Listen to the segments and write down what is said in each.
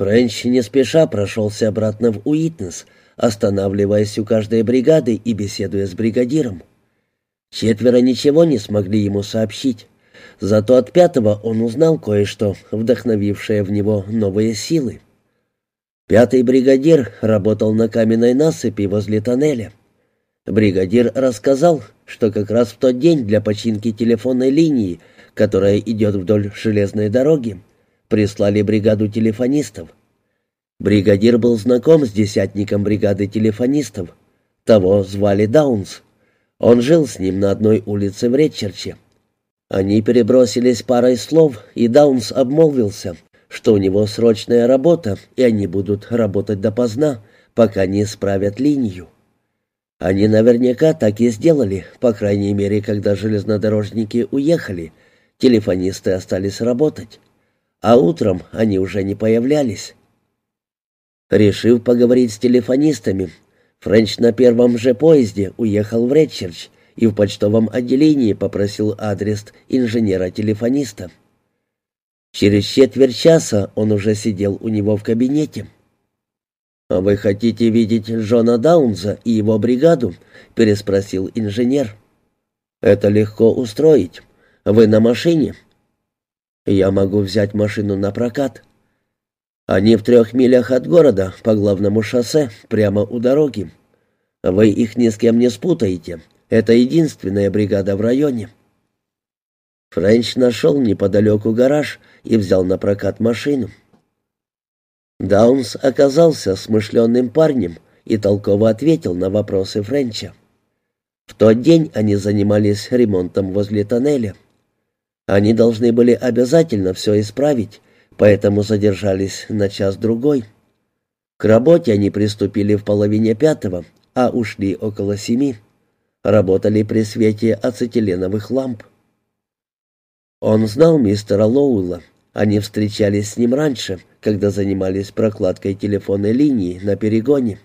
Френч не спеша прошелся обратно в Уитнес, останавливаясь у каждой бригады и беседуя с бригадиром. Четверо ничего не смогли ему сообщить. Зато от пятого он узнал кое-что, вдохновившее в него новые силы. Пятый бригадир работал на каменной насыпи возле тоннеля. Бригадир рассказал, что как раз в тот день для починки телефонной линии, которая идет вдоль железной дороги, прислали бригаду телефонистов. Бригадир был знаком с десятником бригады телефонистов. Того звали Даунс. Он жил с ним на одной улице в Ретчерче. Они перебросились парой слов, и Даунс обмолвился, что у него срочная работа, и они будут работать допоздна, пока не исправят линию. Они наверняка так и сделали, по крайней мере, когда железнодорожники уехали, телефонисты остались работать. А утром они уже не появлялись. Решив поговорить с телефонистами, Френч на первом же поезде уехал в Редчерч и в почтовом отделении попросил адрес инженера-телефониста. Через четверть часа он уже сидел у него в кабинете. «А вы хотите видеть Джона Даунза и его бригаду?» — переспросил инженер. «Это легко устроить. Вы на машине?» «Я могу взять машину на прокат». Они в трех милях от города, по главному шоссе, прямо у дороги. Вы их ни с кем не спутаете. Это единственная бригада в районе». Френч нашел неподалеку гараж и взял на прокат машину. Даунс оказался смышленным парнем и толково ответил на вопросы Френча. В тот день они занимались ремонтом возле тоннеля. Они должны были обязательно все исправить, поэтому задержались на час-другой. К работе они приступили в половине пятого, а ушли около семи. Работали при свете ацетиленовых ламп. Он знал мистера Лоуэлла. Они встречались с ним раньше, когда занимались прокладкой телефонной линии на перегоне.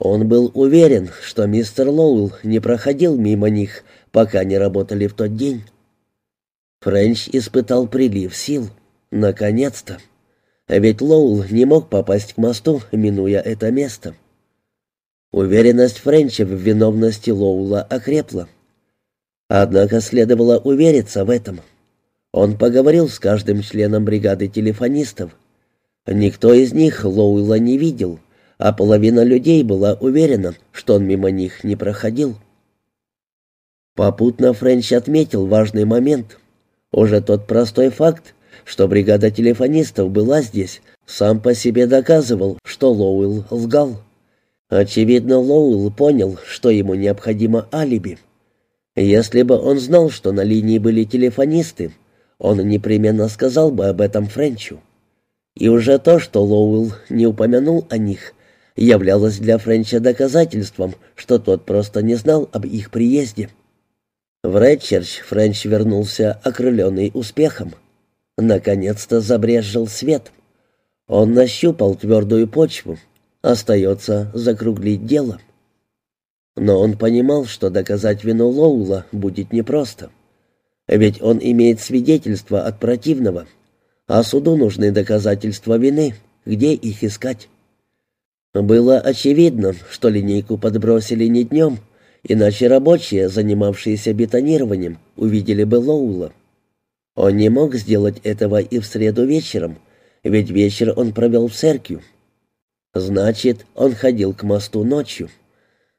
Он был уверен, что мистер Лоуэлл не проходил мимо них, пока не работали в тот день. Френч испытал прилив сил. Наконец-то! Ведь Лоул не мог попасть к мосту, минуя это место. Уверенность Френча в виновности Лоула окрепла. Однако следовало увериться в этом. Он поговорил с каждым членом бригады телефонистов. Никто из них Лоула не видел, а половина людей была уверена, что он мимо них не проходил. Попутно Френч отметил важный момент. Уже тот простой факт, что бригада телефонистов была здесь, сам по себе доказывал, что Лоуэлл лгал. Очевидно, Лоуэлл понял, что ему необходимо алиби. Если бы он знал, что на линии были телефонисты, он непременно сказал бы об этом Френчу. И уже то, что Лоуэлл не упомянул о них, являлось для Френча доказательством, что тот просто не знал об их приезде. В Редчерч Френч вернулся окрыленный успехом. Наконец-то забрезжил свет. Он нащупал твердую почву. Остается закруглить дело. Но он понимал, что доказать вину Лоула будет непросто. Ведь он имеет свидетельство от противного. А суду нужны доказательства вины. Где их искать? Было очевидно, что линейку подбросили не днем, иначе рабочие, занимавшиеся бетонированием, увидели бы Лоула. Он не мог сделать этого и в среду вечером, ведь вечер он провел в церкви. Значит, он ходил к мосту ночью.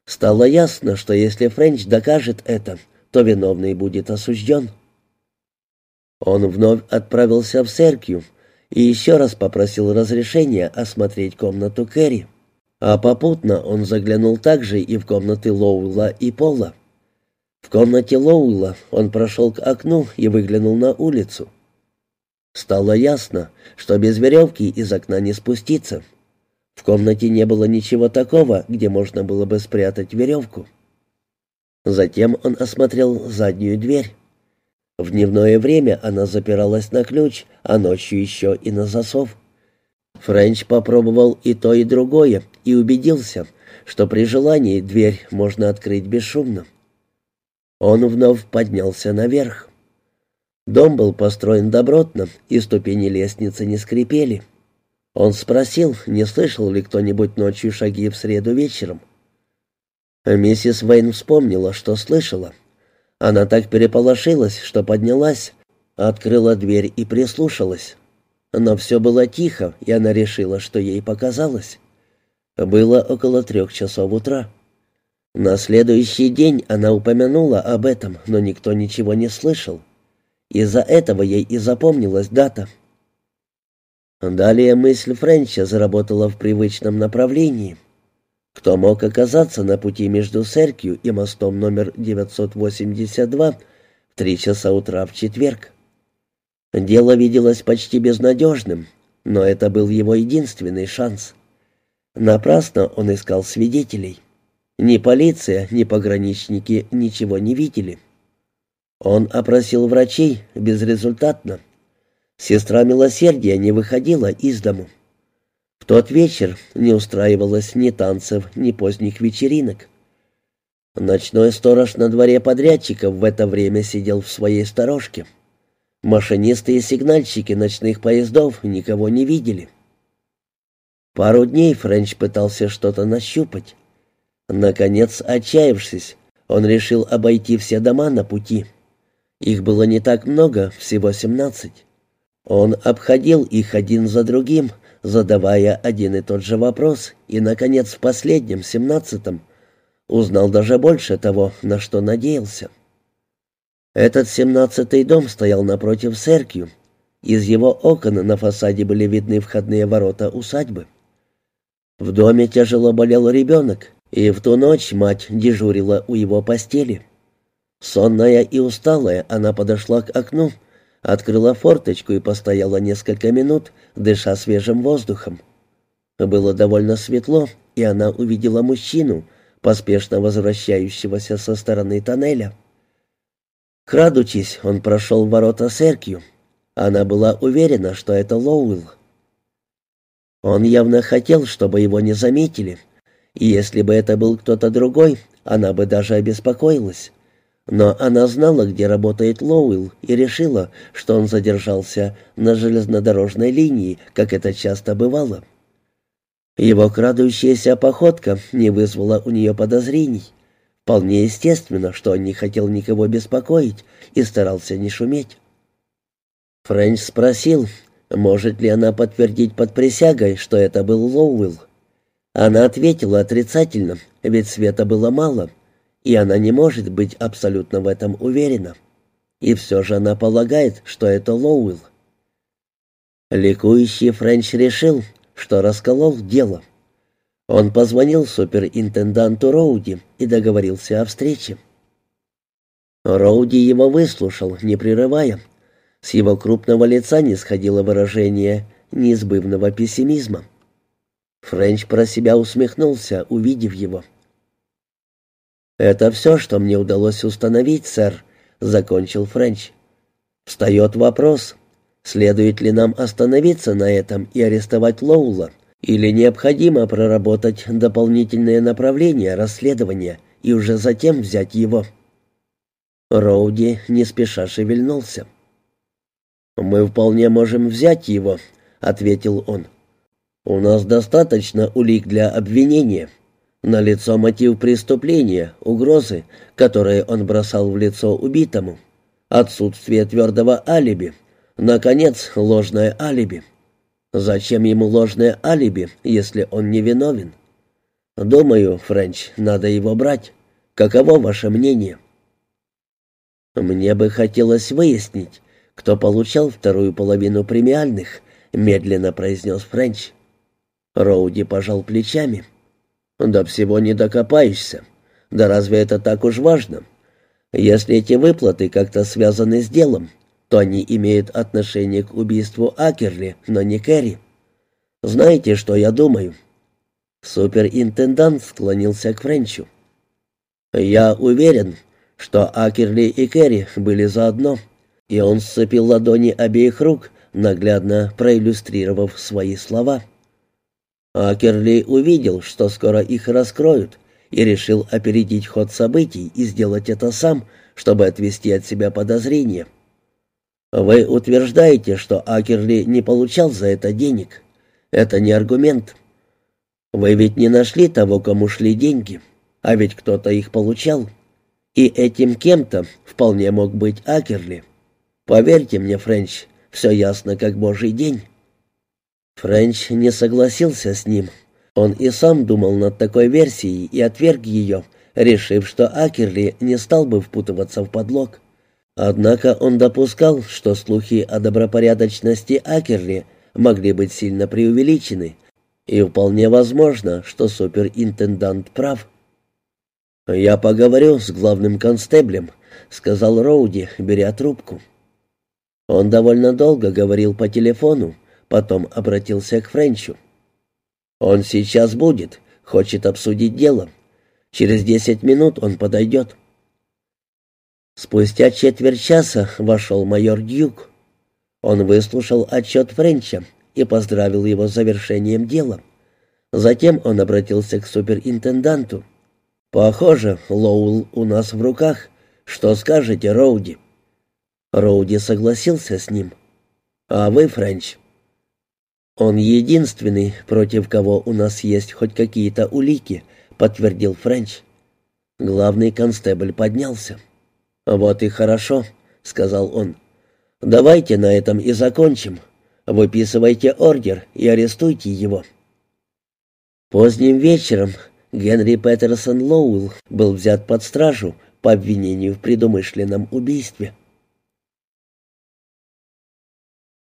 Стало ясно, что если Френч докажет это, то виновный будет осужден. Он вновь отправился в церковь и еще раз попросил разрешения осмотреть комнату Кэрри. А попутно он заглянул также и в комнаты Лоуэлла и Пола. В комнате Лоула он прошел к окну и выглянул на улицу. Стало ясно, что без веревки из окна не спуститься. В комнате не было ничего такого, где можно было бы спрятать веревку. Затем он осмотрел заднюю дверь. В дневное время она запиралась на ключ, а ночью еще и на засов. Френч попробовал и то, и другое, и убедился, что при желании дверь можно открыть бесшумно. Он вновь поднялся наверх. Дом был построен добротно, и ступени лестницы не скрипели. Он спросил, не слышал ли кто-нибудь ночью шаги в среду вечером. Миссис Вейн вспомнила, что слышала. Она так переполошилась, что поднялась, открыла дверь и прислушалась. Но все было тихо, и она решила, что ей показалось. Было около трех часов утра. На следующий день она упомянула об этом, но никто ничего не слышал. Из-за этого ей и запомнилась дата. Далее мысль Френча заработала в привычном направлении. Кто мог оказаться на пути между Серкью и мостом номер 982 в три часа утра в четверг? Дело виделось почти безнадежным, но это был его единственный шанс. Напрасно он искал свидетелей. Ни полиция, ни пограничники ничего не видели. Он опросил врачей безрезультатно. Сестра милосердия не выходила из дому. В тот вечер не устраивалось ни танцев, ни поздних вечеринок. Ночной сторож на дворе подрядчиков в это время сидел в своей сторожке. Машинисты и сигнальщики ночных поездов никого не видели. Пару дней Френч пытался что-то нащупать. Наконец, отчаявшись, он решил обойти все дома на пути — их было не так много, всего семнадцать. Он обходил их один за другим, задавая один и тот же вопрос, и, наконец, в последнем, семнадцатом, узнал даже больше того, на что надеялся. Этот семнадцатый дом стоял напротив церкви. Из его окон на фасаде были видны входные ворота усадьбы. В доме тяжело болел ребенок, и в ту ночь мать дежурила у его постели. Сонная и усталая, она подошла к окну, открыла форточку и постояла несколько минут, дыша свежим воздухом. Было довольно светло, и она увидела мужчину, поспешно возвращающегося со стороны тоннеля. Крадучись, он прошел ворота церкви. Она была уверена, что это Лоуэлл. Он явно хотел, чтобы его не заметили, и если бы это был кто-то другой, она бы даже обеспокоилась. Но она знала, где работает Лоуэлл, и решила, что он задержался на железнодорожной линии, как это часто бывало. Его крадущаяся походка не вызвала у нее подозрений. Вполне естественно, что он не хотел никого беспокоить и старался не шуметь. Френч спросил, может ли она подтвердить под присягой, что это был Лоуэлл. Она ответила отрицательно, ведь света было мало — и она не может быть абсолютно в этом уверена. И все же она полагает, что это Лоуэлл. Ликующий Френч решил, что расколол дело. Он позвонил суперинтенданту Роуди и договорился о встрече. Роуди его выслушал, не прерывая. С его крупного лица не сходило выражение неизбывного пессимизма. Френч про себя усмехнулся, увидев его. — «Это все, что мне удалось установить, сэр», — закончил Френч. «Встает вопрос, следует ли нам остановиться на этом и арестовать Лоула, или необходимо проработать дополнительные направления расследования и уже затем взять его». Роуди не спеша шевельнулся. «Мы вполне можем взять его», — ответил он. «У нас достаточно улик для обвинения». Налицо мотив преступления, угрозы, которые он бросал в лицо убитому. Отсутствие твердого алиби. Наконец, ложное алиби. Зачем ему ложное алиби, если он не виновен? Думаю, Френч, надо его брать. Каково ваше мнение? Мне бы хотелось выяснить, кто получал вторую половину премиальных, медленно произнес Френч. Роуди пожал плечами. — «До всего не докопаешься. Да разве это так уж важно? Если эти выплаты как-то связаны с делом, то они имеют отношение к убийству Акерли, но не Кэрри. Знаете, что я думаю?» Суперинтендант склонился к Френчу. «Я уверен, что Акерли и Кэрри были заодно, и он сцепил ладони обеих рук, наглядно проиллюстрировав свои слова». Акерли увидел, что скоро их раскроют, и решил опередить ход событий и сделать это сам, чтобы отвести от себя подозрения. Вы утверждаете, что Акерли не получал за это денег. Это не аргумент. Вы ведь не нашли того, кому шли деньги, а ведь кто-то их получал. И этим кем-то вполне мог быть Акерли. Поверьте мне, Френч, все ясно, как божий день». Френч не согласился с ним. Он и сам думал над такой версией и отверг ее, решив, что Акерли не стал бы впутываться в подлог. Однако он допускал, что слухи о добропорядочности Акерли могли быть сильно преувеличены, и вполне возможно, что суперинтендант прав. «Я поговорю с главным констеблем», — сказал Роуди, беря трубку. Он довольно долго говорил по телефону, потом обратился к Френчу. «Он сейчас будет, хочет обсудить дело. Через десять минут он подойдет». Спустя четверть часа вошел майор Дьюк. Он выслушал отчет Френча и поздравил его с завершением дела. Затем он обратился к суперинтенданту. «Похоже, Лоул у нас в руках. Что скажете, Роуди?» Роуди согласился с ним. «А вы, Френч?» «Он единственный, против кого у нас есть хоть какие-то улики», — подтвердил Френч. Главный констебль поднялся. «Вот и хорошо», — сказал он. «Давайте на этом и закончим. Выписывайте ордер и арестуйте его». Поздним вечером Генри Петерсон Лоуэлл был взят под стражу по обвинению в предумышленном убийстве.